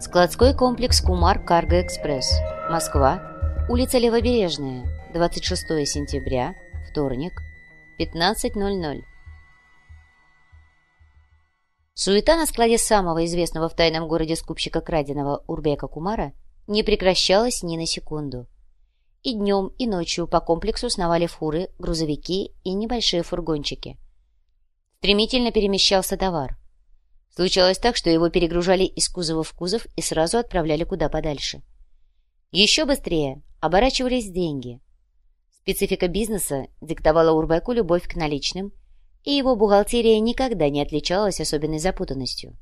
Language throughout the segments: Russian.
Складской комплекс «Кумар Карго Экспресс», Москва, улица Левобережная, 26 сентября, вторник, 15.00. Суета на складе самого известного в тайном городе скупщика краденого Урбека Кумара не прекращалась ни на секунду. И днем, и ночью по комплексу сновали фуры, грузовики и небольшие фургончики. Стремительно перемещался товар. Случалось так, что его перегружали из кузова в кузов и сразу отправляли куда подальше. Еще быстрее оборачивались деньги. Специфика бизнеса диктовала Урбеку любовь к наличным, и его бухгалтерия никогда не отличалась особенной запутанностью.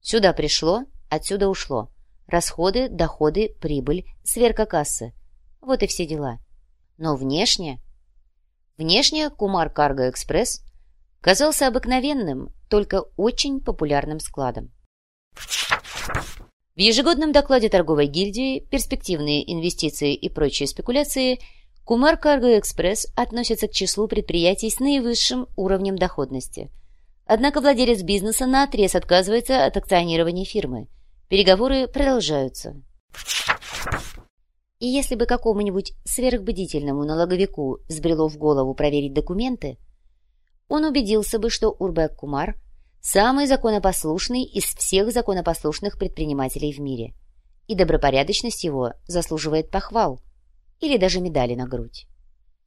Сюда пришло, отсюда ушло. Расходы, доходы, прибыль, сверка кассы. Вот и все дела. Но внешне... Внешне Кумар Карго Экспресс казался обыкновенным, только очень популярным складом. В ежегодном докладе торговой гильдии «Перспективные инвестиции и прочие спекуляции» Кумар Карго Экспресс относится к числу предприятий с наивысшим уровнем доходности. Однако владелец бизнеса наотрез отказывается от акционирования фирмы. Переговоры продолжаются. И если бы какому-нибудь сверхбдительному налоговику сбрело в голову проверить документы, он убедился бы, что Урбек Кумар – самый законопослушный из всех законопослушных предпринимателей в мире, и добропорядочность его заслуживает похвал или даже медали на грудь.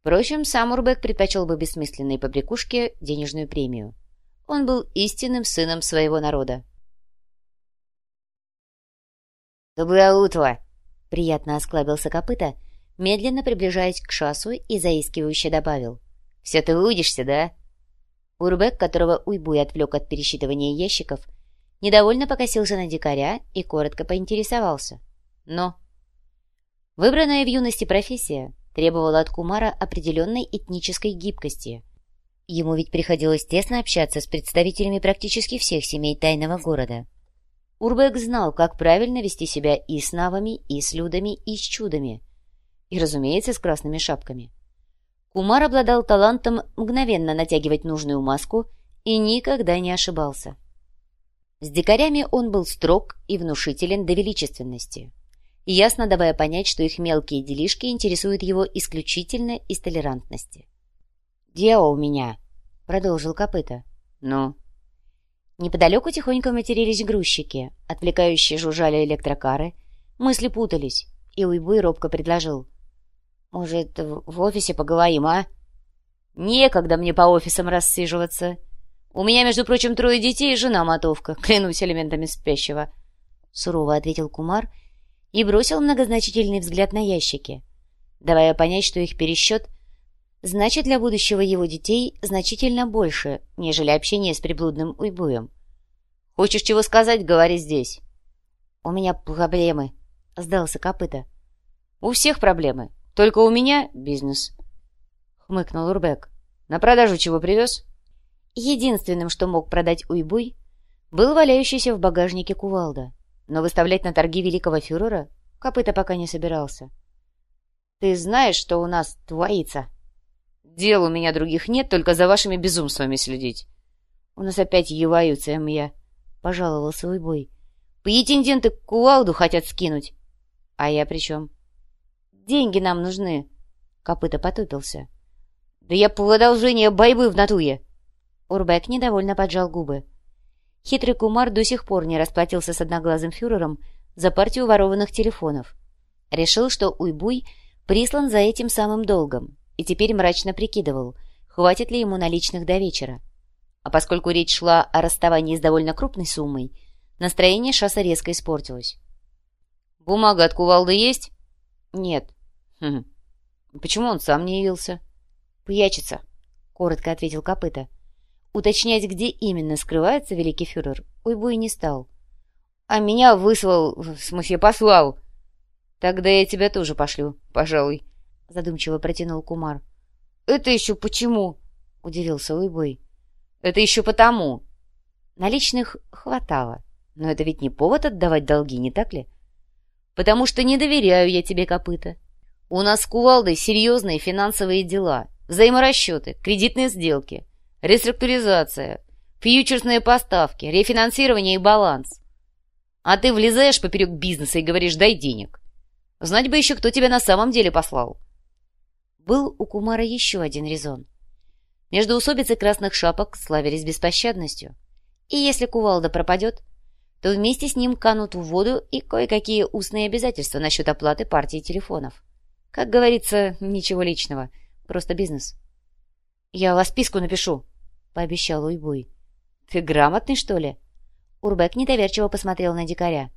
Впрочем, сам Урбек предпочел бы бессмысленной побрякушке денежную премию. Он был истинным сыном своего народа. «Доброе утро!» — приятно осклабился копыта, медленно приближаясь к шасу и заискивающе добавил. «Все ты трудишься, да?» Урбек, которого Уйбуй отвлек от пересчитывания ящиков, недовольно покосился на дикаря и коротко поинтересовался. Но выбранная в юности профессия требовала от Кумара определенной этнической гибкости. Ему ведь приходилось тесно общаться с представителями практически всех семей тайного города. Урбек знал, как правильно вести себя и с навами, и с людами, и с чудами. И, разумеется, с красными шапками. Кумар обладал талантом мгновенно натягивать нужную маску и никогда не ошибался. С дикарями он был строг и внушителен до величественности, ясно давая понять, что их мелкие делишки интересуют его исключительно из толерантности. «Дело у меня», — продолжил копыта. «Ну?» Неподалеку тихонько матерились грузчики, отвлекающие жужжали электрокары, мысли путались, и Уйбуй робко предложил. Может, в офисе поговорим, а? Некогда мне по офисам рассиживаться. У меня, между прочим, трое детей и жена-мотовка, клянусь элементами спящего. Сурово ответил Кумар и бросил многозначительный взгляд на ящики, давая понять, что их пересчет значит для будущего его детей значительно больше, нежели общение с приблудным уйбуем. «Хочешь чего сказать, говори здесь». «У меня проблемы», — сдался копыта. «У всех проблемы. Только у меня бизнес», — хмыкнул Урбек. «На продажу чего привез?» Единственным, что мог продать Уйбуй, был валяющийся в багажнике кувалда, но выставлять на торги великого фюрера копыта пока не собирался. «Ты знаешь, что у нас творится?» «Дел у меня других нет, только за вашими безумствами следить». «У нас опять еваются, я», — пожаловался Уйбуй. «Претенденты кувалду хотят скинуть». «А я при чем?» Деньги нам нужны. Копыта потупился. Да я по продолжению борьбы в натуе. Урбек недовольно поджал губы. Хитрый кумар до сих пор не расплатился с одноглазым фюрером за партию ворованных телефонов. Решил, что Уйбуй прислан за этим самым долгом, и теперь мрачно прикидывал, хватит ли ему наличных до вечера. А поскольку речь шла о расставании с довольно крупной суммой, настроение Шаса резко испортилось. «Бумага от кувалды есть?» «Нет». «Хм. Почему он сам не явился?» «Прячется», — коротко ответил Копыта. Уточнять, где именно скрывается великий фюрер, Уйбуй не стал. «А меня выслал, в смысле послал». «Тогда я тебя тоже пошлю, пожалуй», — задумчиво протянул Кумар. «Это еще почему?» — удивился Уйбуй. «Это еще потому». Наличных хватало, но это ведь не повод отдавать долги, не так ли? Потому что не доверяю я тебе, копыта. У нас с кувалдой серьезные финансовые дела, взаиморасчеты, кредитные сделки, реструктуризация, фьючерсные поставки, рефинансирование и баланс. А ты влезаешь поперек бизнеса и говоришь «дай денег». Знать бы еще, кто тебя на самом деле послал. Был у Кумара еще один резон. Между усобицей красных шапок славились беспощадностью. И если кувалда пропадет, то вместе с ним канут в воду и кое-какие устные обязательства насчет оплаты партии телефонов. Как говорится, ничего личного, просто бизнес. «Я вас списку напишу», — пообещал Уйбуй. «Ты грамотный, что ли?» Урбек недоверчиво посмотрел на дикаря.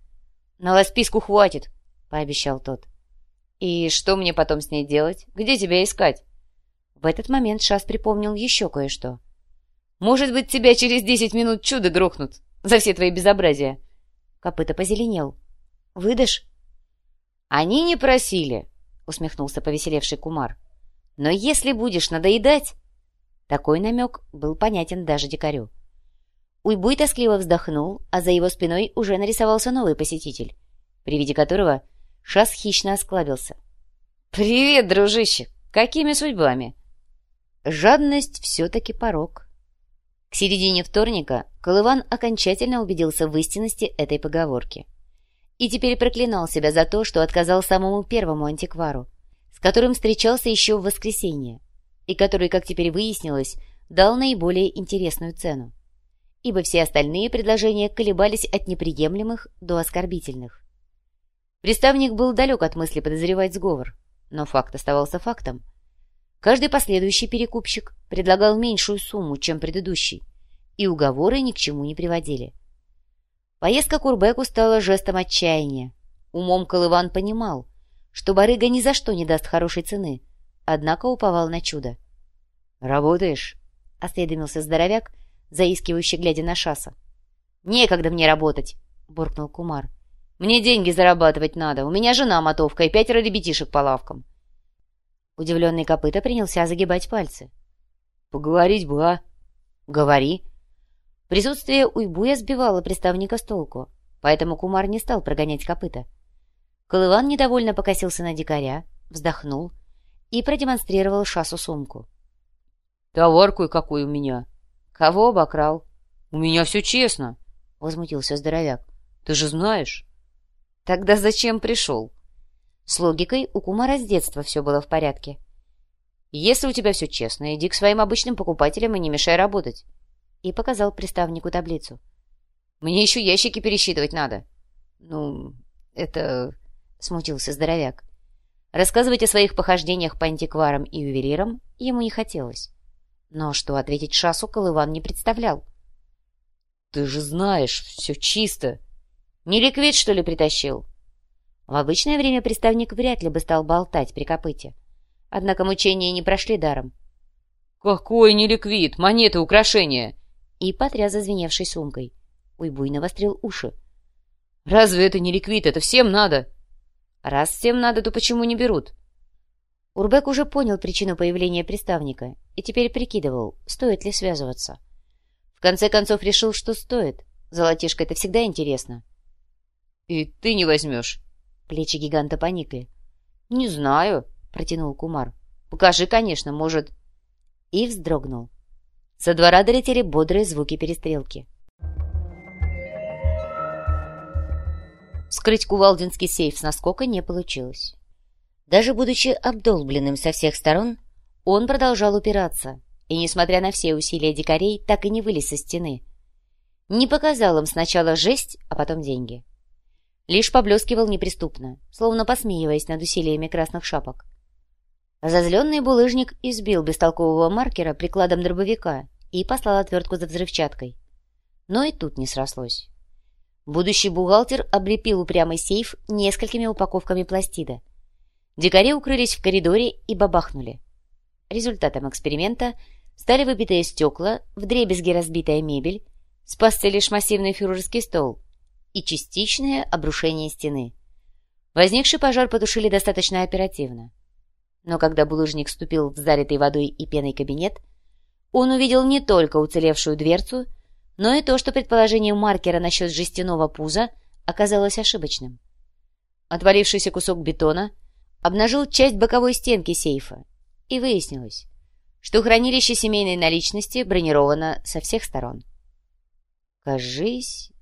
«На вас списку хватит», — пообещал тот. «И что мне потом с ней делать? Где тебя искать?» В этот момент Шас припомнил еще кое-что. «Может быть, тебя через десять минут чудо грохнут за все твои безобразия?» Копыта позеленел. «Выдашь?» «Они не просили», — усмехнулся повеселевший Кумар. «Но если будешь надоедать...» Такой намек был понятен даже дикарю. Уйбуй тоскливо вздохнул, а за его спиной уже нарисовался новый посетитель, при виде которого Шас хищно осклабился. «Привет, дружище! Какими судьбами?» Жадность все-таки порог. К середине вторника Колыван окончательно убедился в истинности этой поговорки. И теперь проклинал себя за то, что отказал самому первому антиквару, с которым встречался еще в воскресенье, и который, как теперь выяснилось, дал наиболее интересную цену, ибо все остальные предложения колебались от неприемлемых до оскорбительных. Приставник был далек от мысли подозревать сговор, но факт оставался фактом. Каждый последующий перекупщик предлагал меньшую сумму, чем предыдущий, и уговоры ни к чему не приводили. Поездка к Урбеку стала жестом отчаяния. Умом Колыван понимал, что барыга ни за что не даст хорошей цены, однако уповал на чудо. «Работаешь?» — осведомился здоровяк, заискивающий, глядя на шасса. «Некогда мне работать!» — буркнул Кумар. Мне деньги зарабатывать надо. У меня жена мотовка и пятеро ребятишек по лавкам. Удивленный копыта принялся загибать пальцы. Поговорить бы, а? Говори. Присутствие уйбуя сбивало приставника с толку, поэтому Кумар не стал прогонять копыта. Колыван недовольно покосился на дикаря, вздохнул и продемонстрировал шасу сумку. «Товарку какой у меня!» «Кого обокрал?» «У меня все честно!» — возмутился здоровяк. «Ты же знаешь!» Тогда зачем пришел? С логикой у Кумара с детства все было в порядке. Если у тебя все честно, иди к своим обычным покупателям и не мешай работать. И показал приставнику таблицу. Мне еще ящики пересчитывать надо. Ну, это... Смутился здоровяк. Рассказывать о своих похождениях по антикварам и ювелирам ему не хотелось. Но что ответить Шасу Колыван не представлял. «Ты же знаешь, все чисто!» Не ликвид, что ли, притащил? В обычное время приставник вряд ли бы стал болтать при копыте. Однако мучения не прошли даром. «Какой не ликвид? Монеты, украшения!» И потряс зазвеневшей сумкой. Уйбуй навострил уши. «Разве это не ликвид? Это всем надо!» «Раз всем надо, то почему не берут?» Урбек уже понял причину появления приставника и теперь прикидывал, стоит ли связываться. В конце концов решил, что стоит. Золотишко — это всегда интересно. «И ты не возьмешь?» Плечи гиганта поникли. «Не знаю», — протянул Кумар. «Покажи, конечно, может...» И вздрогнул. Со двора долетели бодрые звуки перестрелки. Скрыть кувалдинский сейф с наскока не получилось. Даже будучи обдолбленным со всех сторон, он продолжал упираться, и, несмотря на все усилия дикарей, так и не вылез со стены. Не показал им сначала жесть, а потом деньги лишь поблескивал неприступно, словно посмеиваясь над усилиями красных шапок. Разозленный булыжник избил бестолкового маркера прикладом дробовика и послал отвертку за взрывчаткой. Но и тут не срослось. Будущий бухгалтер облепил упрямый сейф несколькими упаковками пластида. Дикари укрылись в коридоре и бабахнули. Результатом эксперимента стали выбитые стекла, вдребезги разбитая мебель, спасся лишь массивный фюрерский стол — и частичное обрушение стены. Возникший пожар потушили достаточно оперативно. Но когда булыжник вступил в залитый водой и пеной кабинет, он увидел не только уцелевшую дверцу, но и то, что предположение маркера насчет жестяного пуза оказалось ошибочным. Отвалившийся кусок бетона обнажил часть боковой стенки сейфа, и выяснилось, что хранилище семейной наличности бронировано со всех сторон. Кажись,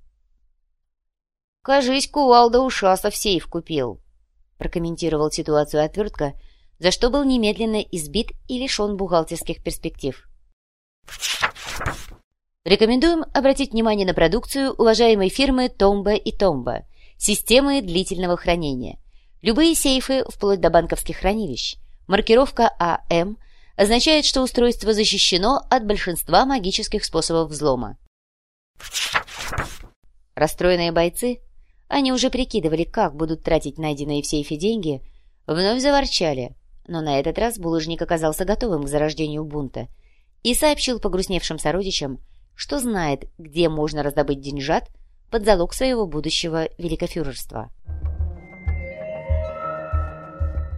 «Кажись, кувалда ушасов сейф купил», — прокомментировал ситуацию отвертка, за что был немедленно избит и лишен бухгалтерских перспектив. Рекомендуем обратить внимание на продукцию уважаемой фирмы Томба и Томба, системы длительного хранения. Любые сейфы, вплоть до банковских хранилищ. Маркировка АМ означает, что устройство защищено от большинства магических способов взлома. Расстроенные бойцы они уже прикидывали, как будут тратить найденные в сейфе деньги, вновь заворчали, но на этот раз булыжник оказался готовым к зарождению бунта и сообщил погрустневшим сородичам, что знает, где можно раздобыть деньжат под залог своего будущего великофюрерства.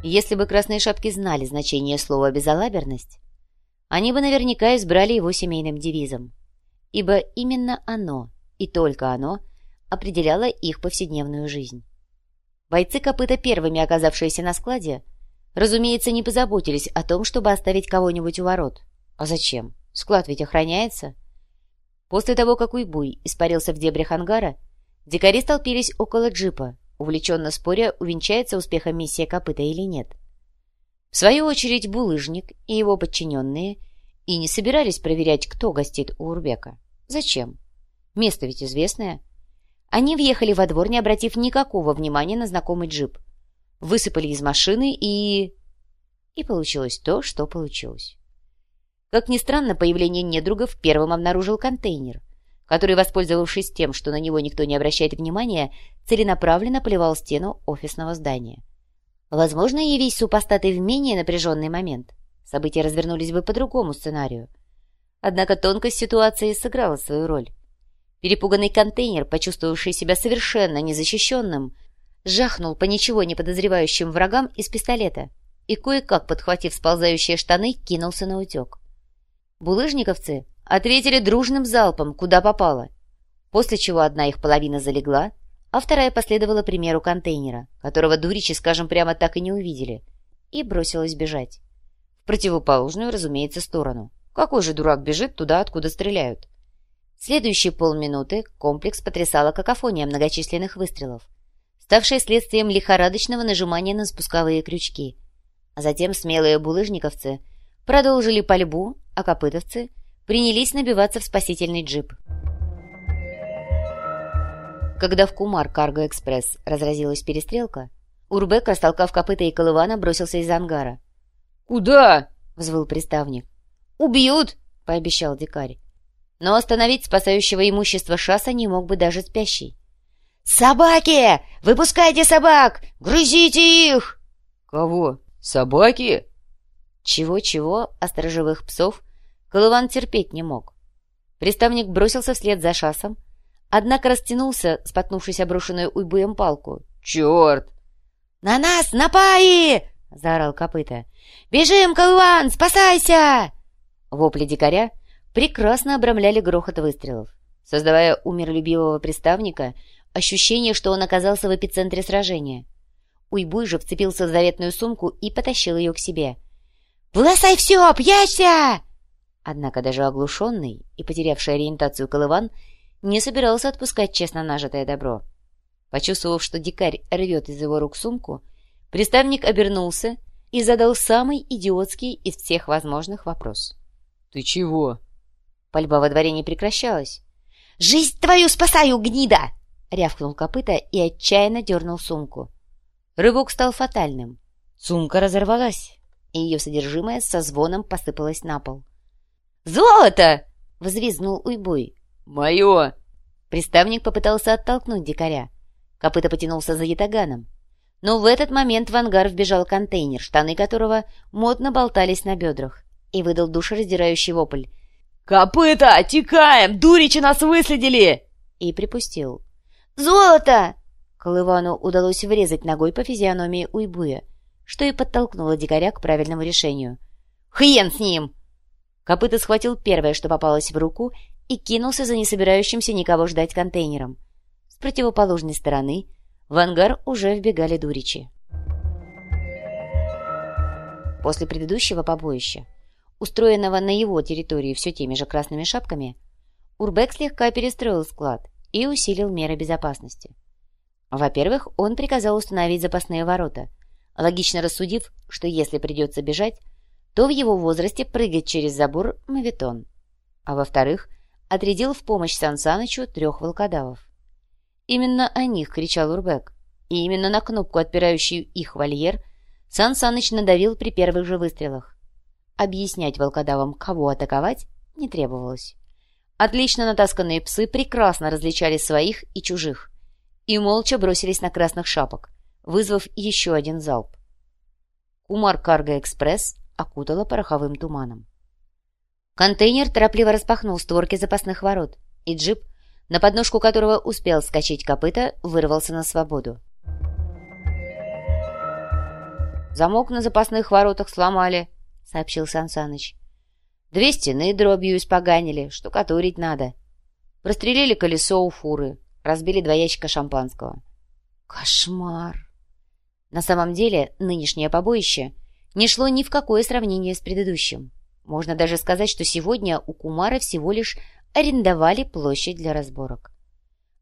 Если бы красные шапки знали значение слова «безалаберность», они бы наверняка избрали его семейным девизом, ибо именно оно, и только оно – определяла их повседневную жизнь. Бойцы копыта, первыми оказавшиеся на складе, разумеется, не позаботились о том, чтобы оставить кого-нибудь у ворот. А зачем? Склад ведь охраняется. После того, как Уйбуй испарился в дебрях ангара, дикари столпились около джипа, увлеченно споря, увенчается успехом миссия копыта или нет. В свою очередь Булыжник и его подчиненные и не собирались проверять, кто гостит у Урбека. Зачем? Место ведь известное. Они въехали во двор, не обратив никакого внимания на знакомый джип. Высыпали из машины и... И получилось то, что получилось. Как ни странно, появление недругов первым обнаружил контейнер, который, воспользовавшись тем, что на него никто не обращает внимания, целенаправленно поливал стену офисного здания. Возможно, явись супостаты в менее напряженный момент. События развернулись бы по другому сценарию. Однако тонкость ситуации сыграла свою роль. Перепуганный контейнер, почувствовавший себя совершенно незащищенным, жахнул по ничего не подозревающим врагам из пистолета и, кое-как подхватив сползающие штаны, кинулся на утек. Булыжниковцы ответили дружным залпом, куда попало, после чего одна их половина залегла, а вторая последовала примеру контейнера, которого дуричи, скажем прямо, так и не увидели, и бросилась бежать. В противоположную, разумеется, сторону. Какой же дурак бежит туда, откуда стреляют? Следующие полминуты комплекс потрясала какофония многочисленных выстрелов, ставшая следствием лихорадочного нажимания на спусковые крючки. А затем смелые булыжниковцы продолжили пальбу, а копытовцы принялись набиваться в спасительный джип. Когда в Кумар Карго Экспресс разразилась перестрелка, Урбек, растолкав копыта и колывана, бросился из ангара. «Куда?» — взвыл приставник. «Убьют!» — пообещал дикарь но остановить спасающего имущество Шаса не мог бы даже спящий. «Собаки! Выпускайте собак! Грызите их!» «Кого? Собаки?» Чего-чего, а сторожевых псов Колыван терпеть не мог. Приставник бросился вслед за Шасом, однако растянулся, споткнувшись обрушенную уйбуем палку. «Черт!» «На нас напаи!» — заорал копыта. «Бежим, Колыван, спасайся!» Вопли дикаря — прекрасно обрамляли грохот выстрелов, создавая у миролюбивого приставника ощущение, что он оказался в эпицентре сражения. Уйбуй же вцепился в заветную сумку и потащил ее к себе. «Бросай все, прячься!» Однако даже оглушенный и потерявший ориентацию Колыван не собирался отпускать честно нажитое добро. Почувствовав, что дикарь рвет из его рук сумку, приставник обернулся и задал самый идиотский из всех возможных вопрос. «Ты чего?» Пальба во дворе не прекращалась. «Жизнь твою спасаю, гнида!» — рявкнул копыта и отчаянно дернул сумку. Рывок стал фатальным. Сумка разорвалась, и ее содержимое со звоном посыпалось на пол. «Золото!» — взвизгнул Уйбуй. «Мое!» Приставник попытался оттолкнуть дикаря. Копыта потянулся за ятаганом. Но в этот момент в ангар вбежал контейнер, штаны которого модно болтались на бедрах, и выдал душераздирающий вопль. «Копыта! Текаем! Дуричи нас выследили!» И припустил. «Золото!» Колывану удалось врезать ногой по физиономии Уйбуя, что и подтолкнуло дикаря к правильному решению. «Хрен с ним!» Копыта схватил первое, что попалось в руку, и кинулся за несобирающимся никого ждать контейнером. С противоположной стороны в ангар уже вбегали дуричи. После предыдущего побоища устроенного на его территории все теми же красными шапками, Урбек слегка перестроил склад и усилил меры безопасности. Во-первых, он приказал установить запасные ворота, логично рассудив, что если придется бежать, то в его возрасте прыгать через забор – мавитон. А во-вторых, отрядил в помощь Сан Санычу трех волкодавов. Именно о них кричал Урбек, и именно на кнопку, отпирающую их вольер, Сан Саныч надавил при первых же выстрелах. Объяснять волкодавам, кого атаковать, не требовалось. Отлично натасканные псы прекрасно различали своих и чужих и молча бросились на красных шапок, вызвав еще один залп. Кумар Карго-экспресс окутала пороховым туманом. Контейнер торопливо распахнул створки запасных ворот, и джип, на подножку которого успел скачать копыта, вырвался на свободу. «Замок на запасных воротах сломали», — сообщил Сансаныч. «Две стены дробью испоганили, штукатурить надо. Прострелили колесо у фуры, разбили два ящика шампанского». «Кошмар!» На самом деле, нынешнее побоище не шло ни в какое сравнение с предыдущим. Можно даже сказать, что сегодня у Кумара всего лишь арендовали площадь для разборок.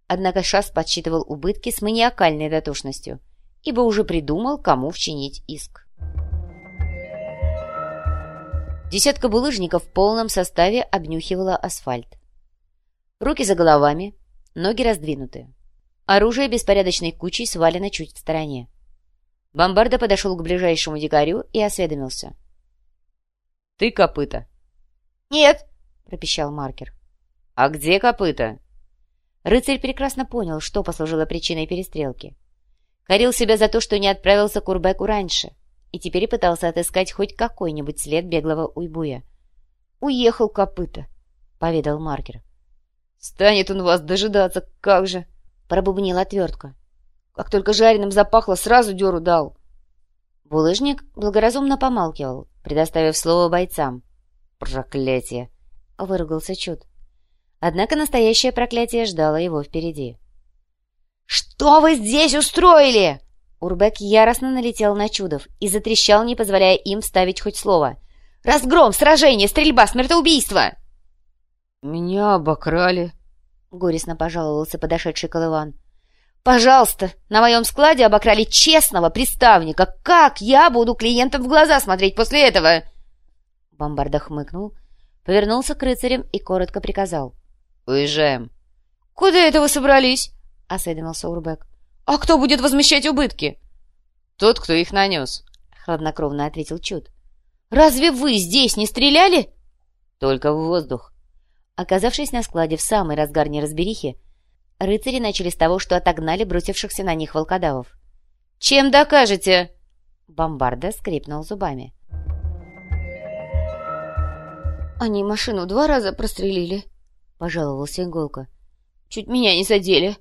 Однако Шас подсчитывал убытки с маниакальной дотошностью, ибо уже придумал, кому вчинить иск. Десятка булыжников в полном составе обнюхивала асфальт. Руки за головами, ноги раздвинуты. Оружие беспорядочной кучей свалено чуть в стороне. Бомбарда подошел к ближайшему дикарю и осведомился. «Ты копыта?» «Нет», — пропищал маркер. «А где копыта?» Рыцарь прекрасно понял, что послужило причиной перестрелки. Корил себя за то, что не отправился к Урбеку раньше, и теперь пытался отыскать хоть какой-нибудь след беглого уйбуя. «Уехал копыта», — поведал маркер. «Станет он вас дожидаться, как же!» — пробубнил отвертка. «Как только жареным запахло, сразу дёру дал!» Булыжник благоразумно помалкивал, предоставив слово бойцам. «Проклятие!» — выругался Чуд. Однако настоящее проклятие ждало его впереди. «Что вы здесь устроили?» Урбек яростно налетел на Чудов и затрещал, не позволяя им ставить хоть слово. «Разгром, сражение, стрельба, смертоубийство!» «Меня обокрали», — горестно пожаловался подошедший Колыван. «Пожалуйста, на моем складе обокрали честного приставника. Как я буду клиентам в глаза смотреть после этого?» Бомбарда хмыкнул, повернулся к рыцарям и коротко приказал. «Уезжаем». «Куда это вы собрались?» — осведомился Урбек. «А кто будет возмещать убытки?» «Тот, кто их нанес», — хладнокровно ответил Чуд. «Разве вы здесь не стреляли?» «Только в воздух». Оказавшись на складе в самый разгар неразберихи, рыцари начали с того, что отогнали бросившихся на них волкодавов. «Чем докажете?» Бомбарда скрипнул зубами. «Они машину два раза прострелили», — пожаловался Иголка. «Чуть меня не задели».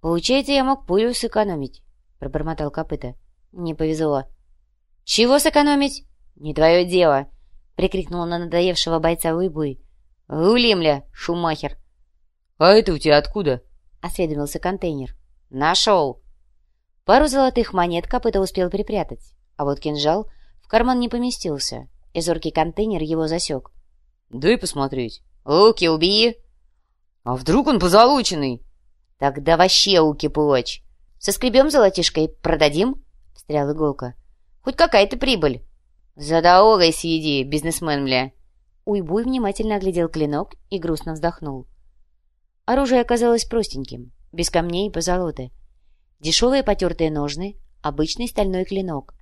«Получается, я мог пулю сэкономить», — пробормотал копыта. «Не повезло». «Чего сэкономить?» «Не твое дело», — прикрикнула на надоевшего бойца Уйбуй. «Гулимля, Шумахер!» «А это у тебя откуда?» — осведомился контейнер. «Нашел!» Пару золотых монет копыта успел припрятать, а вот кинжал в карман не поместился, и зоркий контейнер его засек. «Дай посмотреть». «Луки убей!» «А вдруг он позолоченный?» «Тогда вообще уки плочь. Соскребем золотишко продадим?» — встрял иголка. «Хоть какая-то прибыль». «За дорогой съеди, бизнесмен, мля!» Уйбуй внимательно оглядел клинок и грустно вздохнул. Оружие оказалось простеньким, без камней и позолоты. Дешевые потертые ножны, обычный стальной клинок,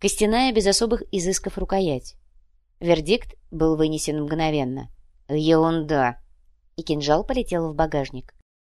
костяная без особых изысков рукоять. Вердикт был вынесен мгновенно. «Ерунда!» И кинжал полетел в багажник.